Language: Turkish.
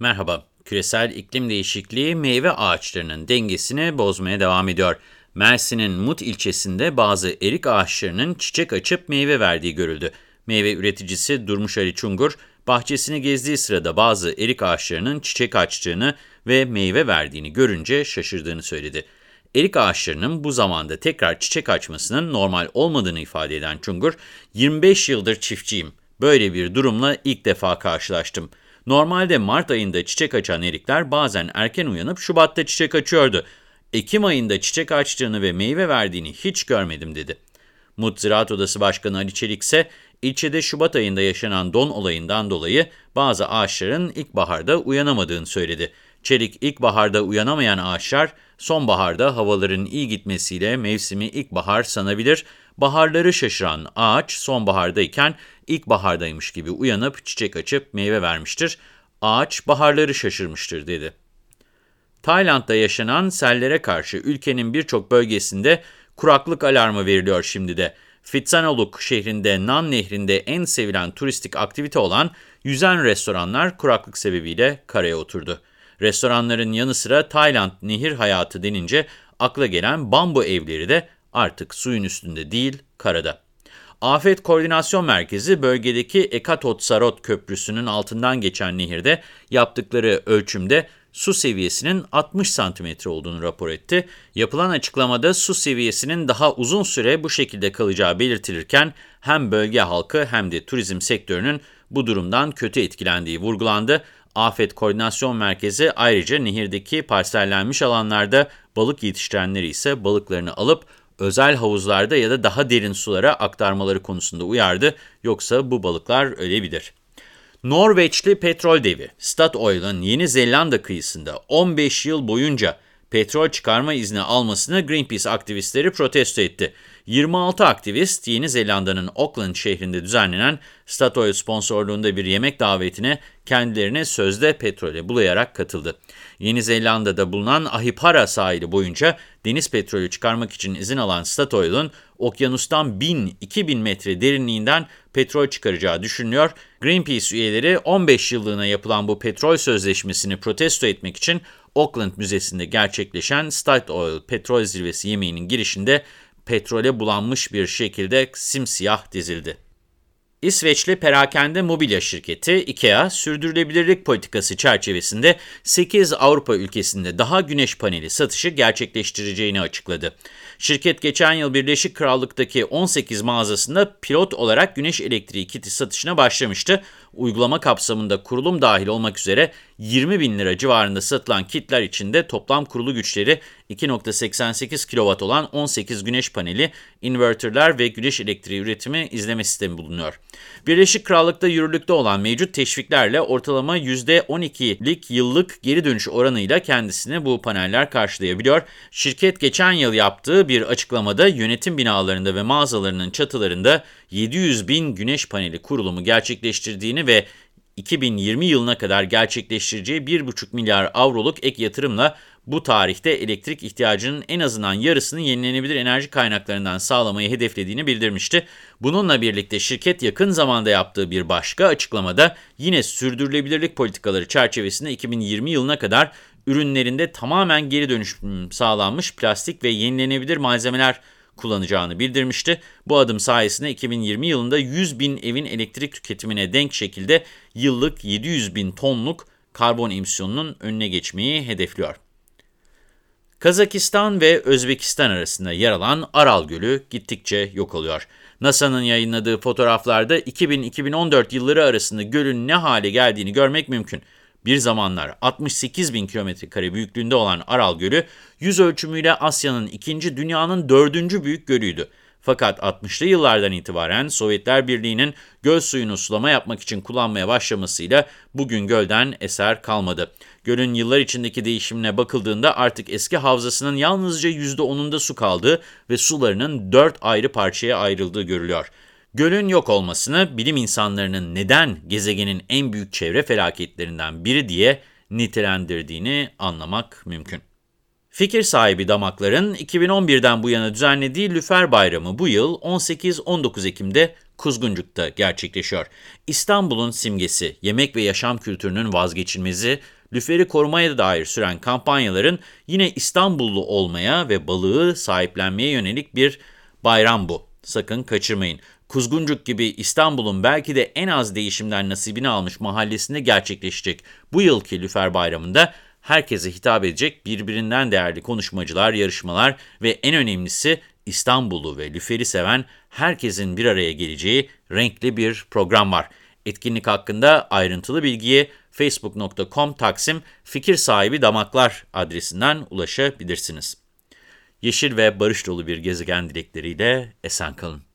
Merhaba, küresel iklim değişikliği meyve ağaçlarının dengesini bozmaya devam ediyor. Mersin'in Mut ilçesinde bazı erik ağaçlarının çiçek açıp meyve verdiği görüldü. Meyve üreticisi Durmuş Ali Çungur, bahçesini gezdiği sırada bazı erik ağaçlarının çiçek açtığını ve meyve verdiğini görünce şaşırdığını söyledi. Erik ağaçlarının bu zamanda tekrar çiçek açmasının normal olmadığını ifade eden Çungur, 25 yıldır çiftçiyim. Böyle bir durumla ilk defa karşılaştım. Normalde Mart ayında çiçek açan erikler bazen erken uyanıp Şubat'ta çiçek açıyordu. Ekim ayında çiçek açtığını ve meyve verdiğini hiç görmedim dedi. Mut Ziraat Odası Başkanı Ali Çelik ise ilçede Şubat ayında yaşanan don olayından dolayı bazı ağaçların ilkbaharda uyanamadığını söyledi. Çelik ilkbaharda uyanamayan ağaçlar sonbaharda havaların iyi gitmesiyle mevsimi ilkbahar sanabilir. Baharları şaşıran ağaç sonbahardayken ilkbahardaymış gibi uyanıp çiçek açıp meyve vermiştir. Ağaç baharları şaşırmıştır dedi. Tayland'da yaşanan sellere karşı ülkenin birçok bölgesinde kuraklık alarmı veriliyor şimdi de. Phitsanulok şehrinde Nan Nehri'nde en sevilen turistik aktivite olan yüzen restoranlar kuraklık sebebiyle karaya oturdu. Restoranların yanı sıra Tayland nehir hayatı denince akla gelen bambu evleri de artık suyun üstünde değil karada. Afet Koordinasyon Merkezi bölgedeki Ekatotsarot Köprüsü'nün altından geçen nehirde yaptıkları ölçümde su seviyesinin 60 santimetre olduğunu rapor etti. Yapılan açıklamada su seviyesinin daha uzun süre bu şekilde kalacağı belirtilirken hem bölge halkı hem de turizm sektörünün bu durumdan kötü etkilendiği vurgulandı. Afet Koordinasyon Merkezi ayrıca nehirdeki parsellenmiş alanlarda balık yetiştirenleri ise balıklarını alıp özel havuzlarda ya da daha derin sulara aktarmaları konusunda uyardı. Yoksa bu balıklar ölebilir. Norveçli petrol devi Statoil'ın Yeni Zelanda kıyısında 15 yıl boyunca petrol çıkarma izni almasını Greenpeace aktivistleri protesto etti. 26 aktivist Yeni Zelanda'nın Auckland şehrinde düzenlenen Statoil sponsorluğunda bir yemek davetine kendilerine sözde petrole bulayarak katıldı. Yeni Zelanda'da bulunan Ahipara sahili boyunca deniz petrolü çıkarmak için izin alan Statoil'un okyanustan 1000-2000 metre derinliğinden petrol çıkaracağı düşünülüyor. Greenpeace üyeleri 15 yıllığına yapılan bu petrol sözleşmesini protesto etmek için Auckland Müzesi'nde gerçekleşen Statoil Petrol Zirvesi yemeğinin girişinde petrole bulanmış bir şekilde simsiyah dizildi. İsveçli perakende mobilya şirketi IKEA, sürdürülebilirlik politikası çerçevesinde 8 Avrupa ülkesinde daha güneş paneli satışı gerçekleştireceğini açıkladı. Şirket geçen yıl Birleşik Krallık'taki 18 mağazasında pilot olarak güneş elektriği kiti satışına başlamıştı. Uygulama kapsamında kurulum dahil olmak üzere 20 bin lira civarında satılan kitler içinde toplam kurulu güçleri 2.88 kW olan 18 güneş paneli, inverterler ve güneş elektriği üretimi izleme sistemi bulunuyor. Birleşik Krallık'ta yürürlükte olan mevcut teşviklerle ortalama %12'lik yıllık geri dönüş oranıyla kendisini bu paneller karşılayabiliyor. Şirket geçen yıl yaptığı bir açıklamada yönetim binalarında ve mağazalarının çatılarında 700 bin güneş paneli kurulumu gerçekleştirdiğini ve 2020 yılına kadar gerçekleştireceği 1,5 milyar avroluk ek yatırımla bu tarihte elektrik ihtiyacının en azından yarısını yenilenebilir enerji kaynaklarından sağlamayı hedeflediğini bildirmişti. Bununla birlikte şirket yakın zamanda yaptığı bir başka açıklamada yine sürdürülebilirlik politikaları çerçevesinde 2020 yılına kadar ürünlerinde tamamen geri dönüşüm sağlanmış plastik ve yenilenebilir malzemeler kullanacağını bildirmişti. Bu adım sayesinde 2020 yılında 100 bin evin elektrik tüketimine denk şekilde yıllık 700 bin tonluk karbon emisyonunun önüne geçmeyi hedefliyor. Kazakistan ve Özbekistan arasında yer alan Aral Gölü gittikçe yok oluyor. NASA'nın yayınladığı fotoğraflarda 2000-2014 yılları arasında gölün ne hale geldiğini görmek mümkün. Bir zamanlar 68 bin kilometre büyüklüğünde olan Aral Gölü, yüz ölçümüyle Asya'nın ikinci, dünyanın dördüncü büyük gölüydü. Fakat 60'lı yıllardan itibaren Sovyetler Birliği'nin göl suyunu sulama yapmak için kullanmaya başlamasıyla bugün gölden eser kalmadı. Gölün yıllar içindeki değişimine bakıldığında artık eski havzasının yalnızca %10'unda su kaldığı ve sularının 4 ayrı parçaya ayrıldığı görülüyor. Gölün yok olmasını bilim insanlarının neden gezegenin en büyük çevre felaketlerinden biri diye nitelendirdiğini anlamak mümkün. Fikir sahibi damakların 2011'den bu yana düzenlediği Lüfer Bayramı bu yıl 18-19 Ekim'de Kuzguncuk'ta gerçekleşiyor. İstanbul'un simgesi, yemek ve yaşam kültürünün vazgeçilmezi, lüferi korumaya dair süren kampanyaların yine İstanbullu olmaya ve balığı sahiplenmeye yönelik bir bayram bu. Sakın kaçırmayın. Kuzguncuk gibi İstanbul'un belki de en az değişimden nasibini almış mahallesinde gerçekleşecek bu yılki Lüfer Bayramı'nda herkese hitap edecek birbirinden değerli konuşmacılar, yarışmalar ve en önemlisi İstanbul'u ve Lüfer'i seven herkesin bir araya geleceği renkli bir program var. Etkinlik hakkında ayrıntılı bilgiye facebook.com taksim fikir sahibi damaklar adresinden ulaşabilirsiniz. Yeşil ve barış dolu bir gezegen dilekleriyle esen kalın.